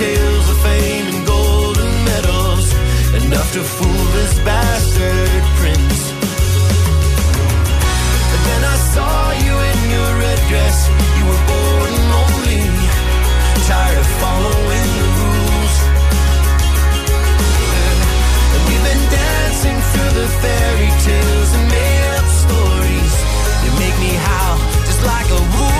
tales of fame and golden medals, enough to fool this bastard prince. And then I saw you in your red dress, you were bored and lonely, tired of following the rules. And we've been dancing through the fairy tales and made up stories. You make me howl just like a wolf.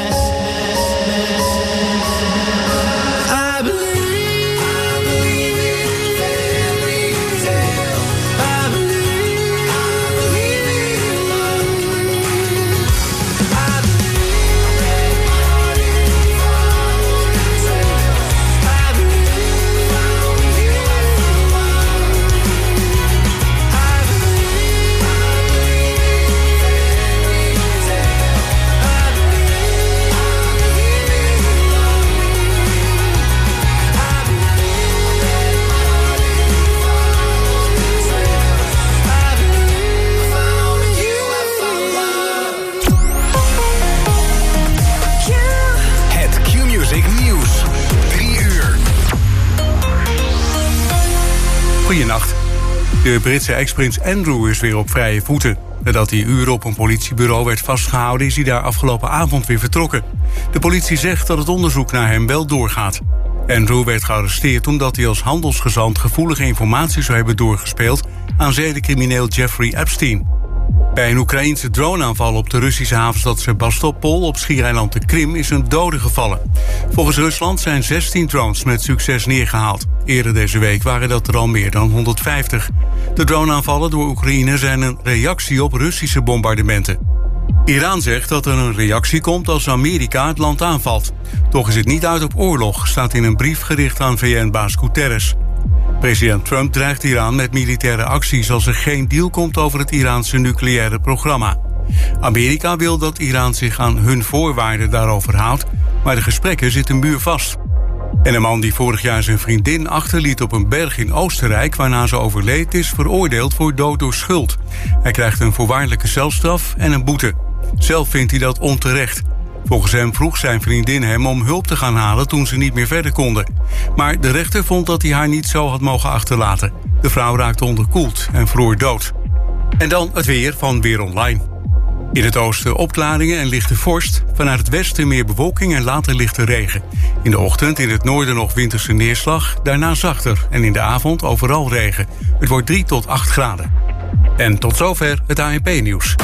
Goedenacht. De Britse ex-prins Andrew is weer op vrije voeten. Nadat hij uren op een politiebureau werd vastgehouden... is hij daar afgelopen avond weer vertrokken. De politie zegt dat het onderzoek naar hem wel doorgaat. Andrew werd gearresteerd omdat hij als handelsgezant... gevoelige informatie zou hebben doorgespeeld... aan zedencrimineel Jeffrey Epstein. Bij een Oekraïense droneaanval op de Russische havenstad Sebastopol op schiereiland de Krim is een dode gevallen. Volgens Rusland zijn 16 drones met succes neergehaald. Eerder deze week waren dat er al meer dan 150. De droneaanvallen door Oekraïne zijn een reactie op Russische bombardementen. Iran zegt dat er een reactie komt als Amerika het land aanvalt. Toch is het niet uit op oorlog, staat in een brief gericht aan VN-baas Guterres. President Trump dreigt Iran met militaire acties als er geen deal komt over het Iraanse nucleaire programma. Amerika wil dat Iran zich aan hun voorwaarden daarover houdt, maar de gesprekken zitten muurvast. En een man die vorig jaar zijn vriendin achterliet op een berg in Oostenrijk waarna ze overleed, is veroordeeld voor dood door schuld. Hij krijgt een voorwaardelijke celstraf en een boete. Zelf vindt hij dat onterecht. Volgens hem vroeg zijn vriendin hem om hulp te gaan halen toen ze niet meer verder konden. Maar de rechter vond dat hij haar niet zo had mogen achterlaten. De vrouw raakte onderkoeld en vroor dood. En dan het weer van Weer Online. In het oosten opklaringen en lichte vorst. Vanuit het westen meer bewolking en later lichte regen. In de ochtend in het noorden nog winterse neerslag. Daarna zachter en in de avond overal regen. Het wordt 3 tot 8 graden. En tot zover het ANP-nieuws.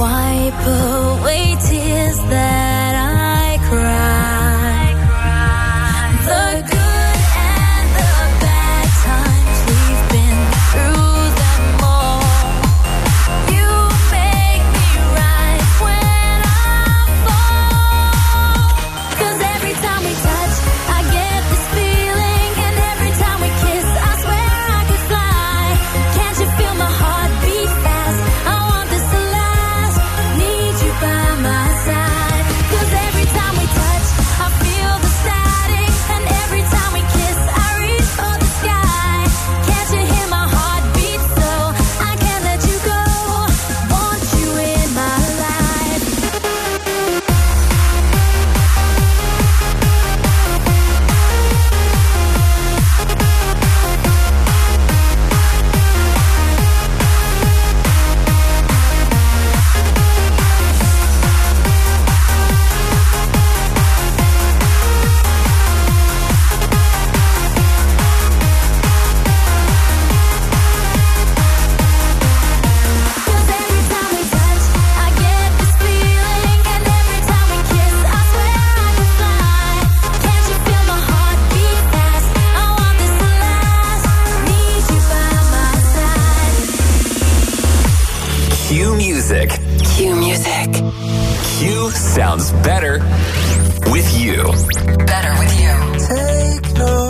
Wipe away with you. Better with you. Take no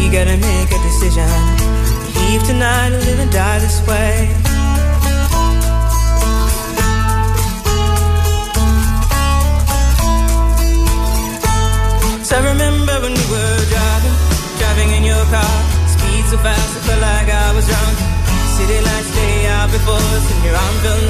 We gotta make a decision. Leave tonight or live and die this way. So I remember when we were driving, driving in your car. Speed so fast, I felt like I was drunk. City lights lay out before us, and your arm felt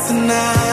Tonight.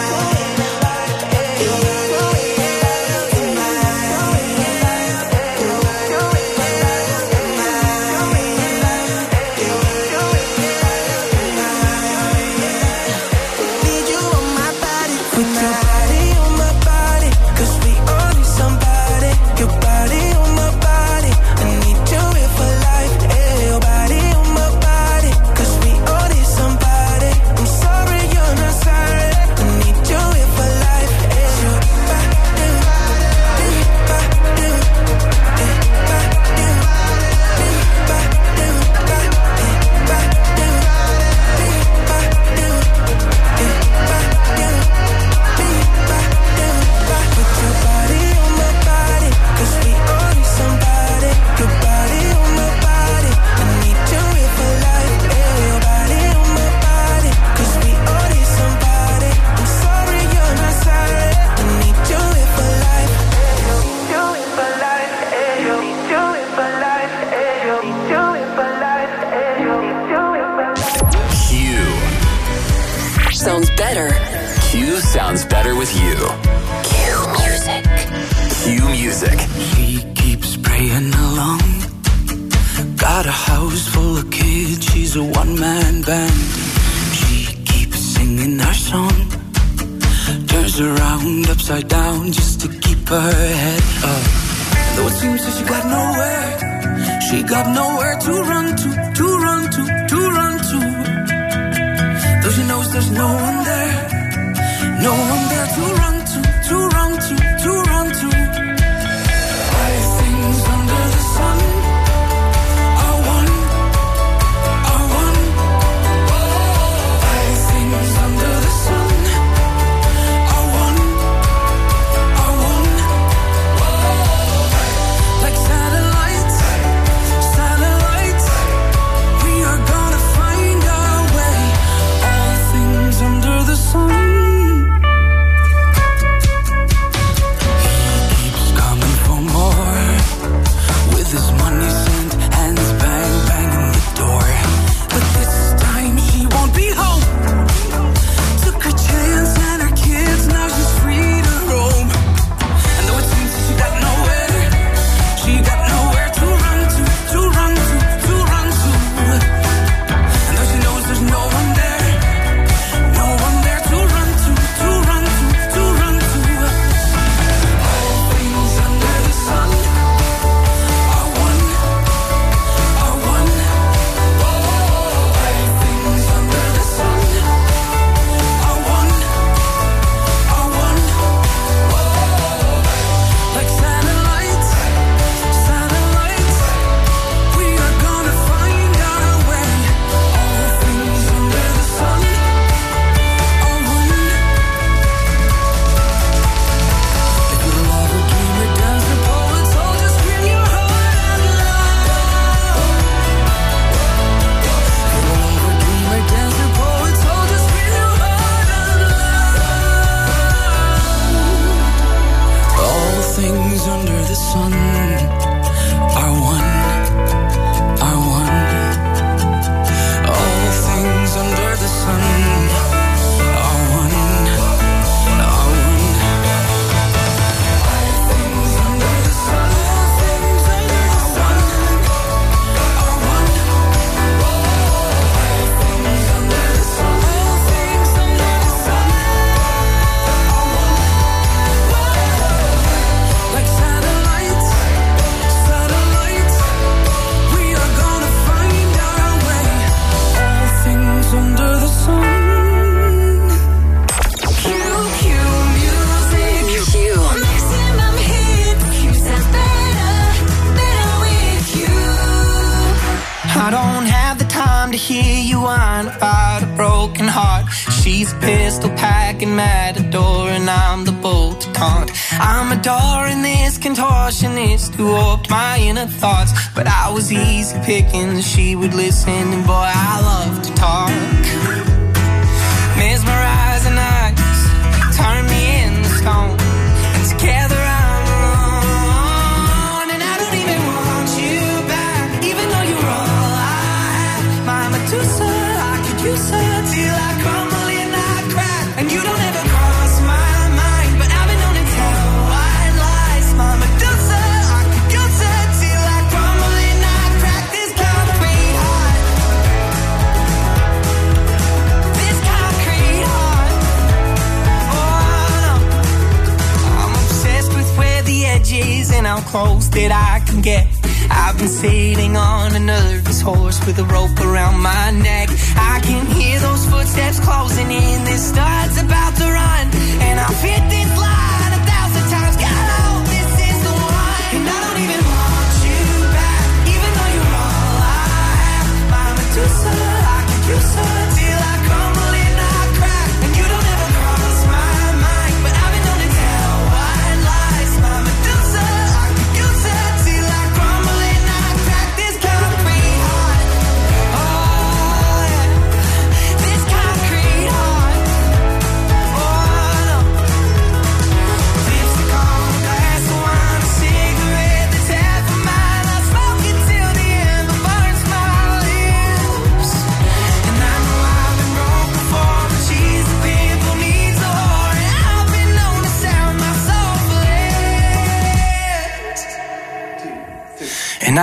thoughts, but I was easy picking. She would listen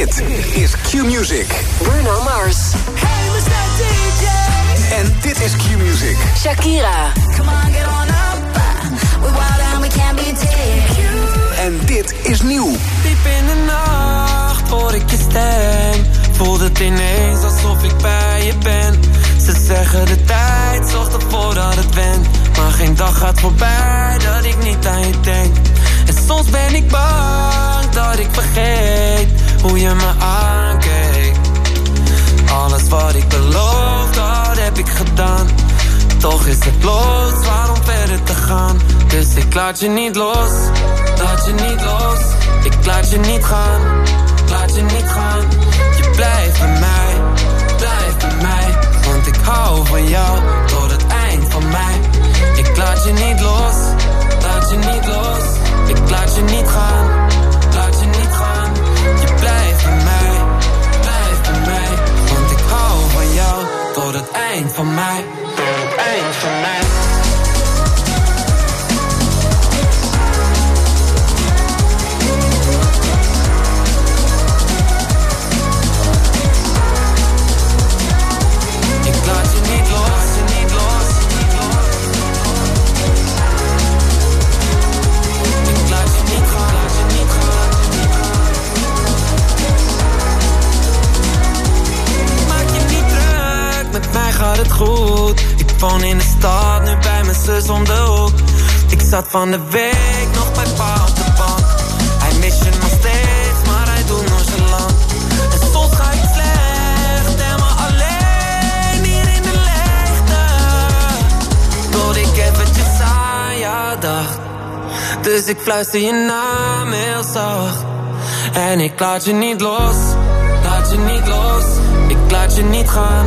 Dit is Q-Music. Bruno Mars. Hey, Mr. DJ. En dit is Q-Music. Shakira. Come on, get on up. We're wild and we can't be tamed. En dit is nieuw. Diep in de nacht hoor ik je stem. Voelt het ineens alsof ik bij je ben. Ze zeggen de tijd zorgt ervoor dat het went. Maar geen dag gaat voorbij dat ik niet aan je denk. En soms ben ik bang dat ik vergeet hoe je me aankeek. Alles wat ik beloof, dat heb ik gedaan. Toch is het los, waarom verder te gaan? Dus ik laat je niet los, laat je niet los. Ik laat je niet gaan, laat je niet gaan. Je blijft bij mij, blijf bij mij. Want ik hou van jou tot het eind van mij. Ik laat je niet los, laat je niet los. Ik laat je niet gaan, het eind van mij. Het eind van mij. Ik woon in de stad, nu bij mijn zus om de hoek. Ik zat van de week nog bij pa op de bank. Hij mist je nog steeds, maar hij doet nonchalant. En soms ga ik slecht en maar alleen hier in de leegte. Tot ik eventjes aan jou dacht. Dus ik fluister je naam heel zacht. En ik laat je niet los, laat je niet los. Ik laat je niet gaan,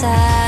inside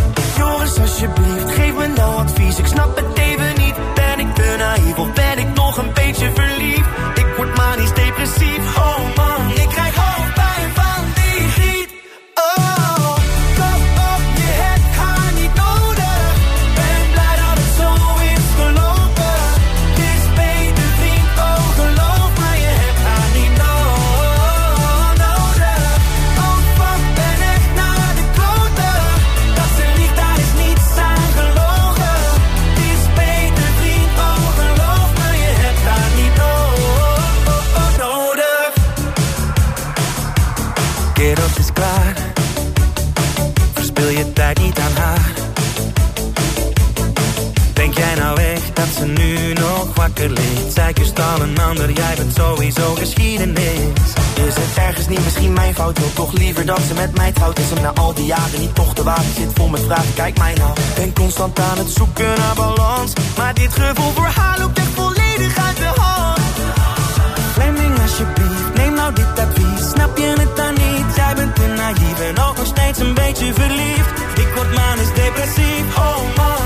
Joris, alsjeblieft, geef me nou advies. Ik snap het even niet. Ben ik te naïef of ben ik nog een beetje verliefd? Ze nu nog wakker ligt? Zij kust al een ander, jij bent sowieso geschiedenis. Is het ergens niet misschien mijn fout? Wil toch liever dat ze met mij trouwt? Is hem na al die jaren niet toch de wagen? Zit vol met vragen, kijk mij nou. Ben constant aan het zoeken naar balans. Maar dit gevoel voor haar loopt echt volledig uit de hand. Fleming alsjeblieft, neem nou dit advies Snap je het dan niet? Jij bent te naïef en ook nog steeds een beetje verliefd Ik word manisch depressief, oh man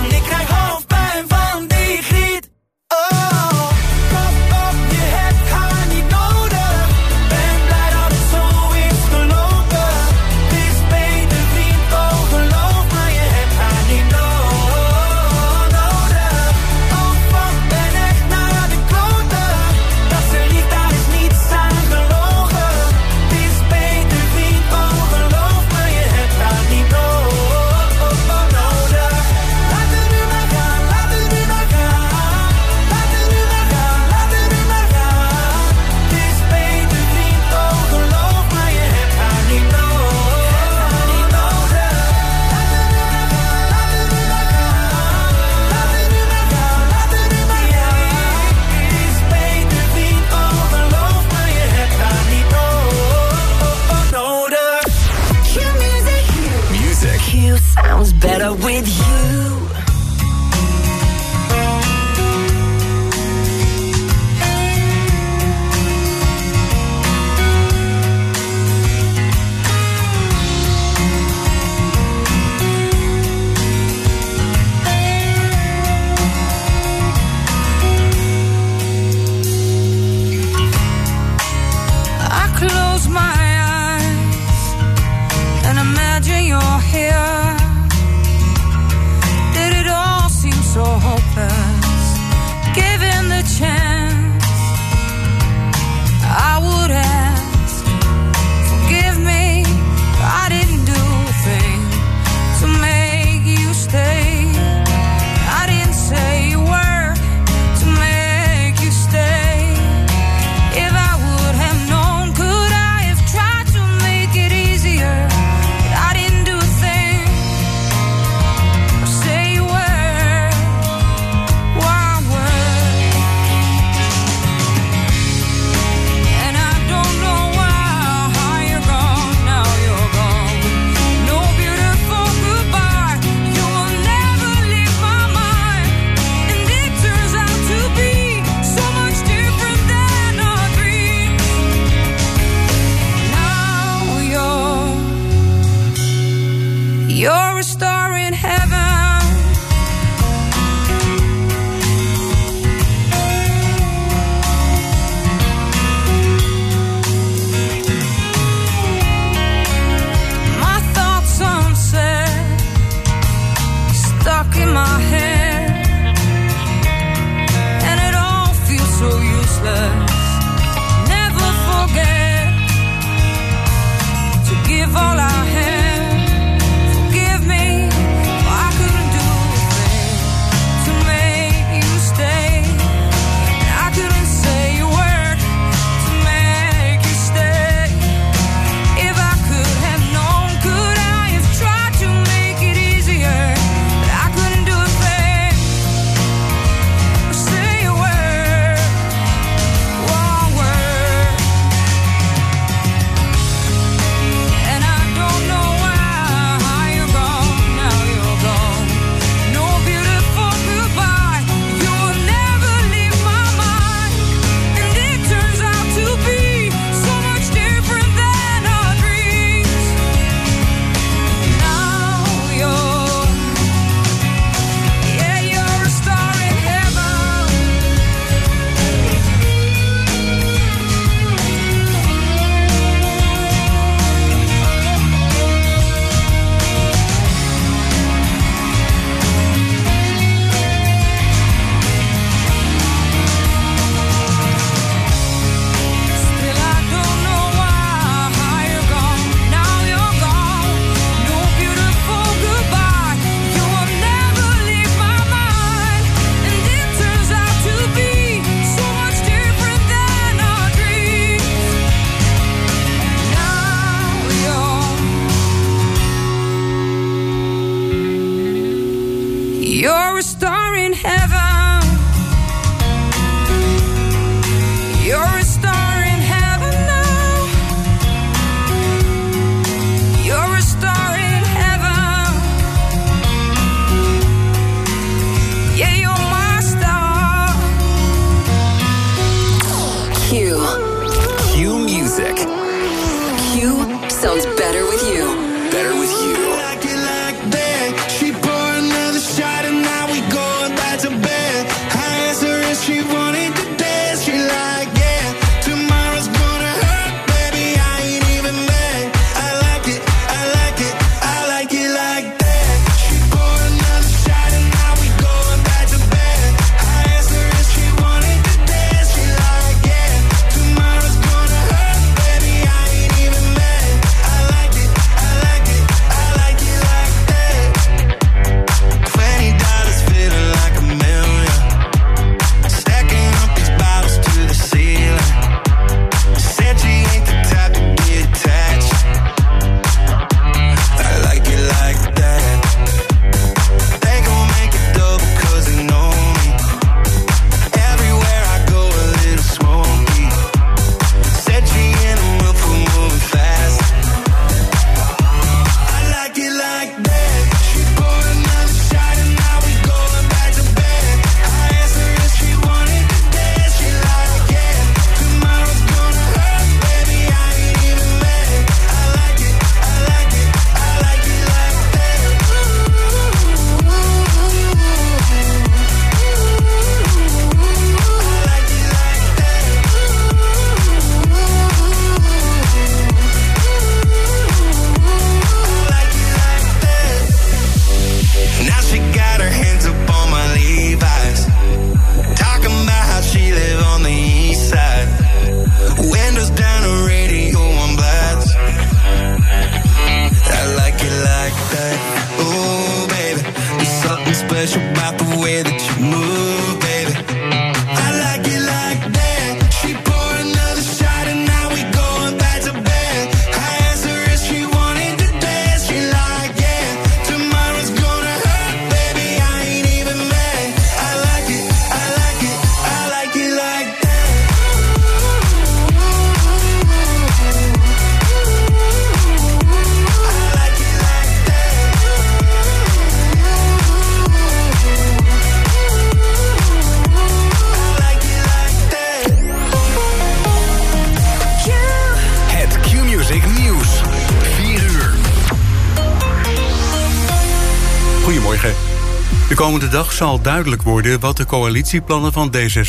Komende dag zal duidelijk worden wat de coalitieplannen van D66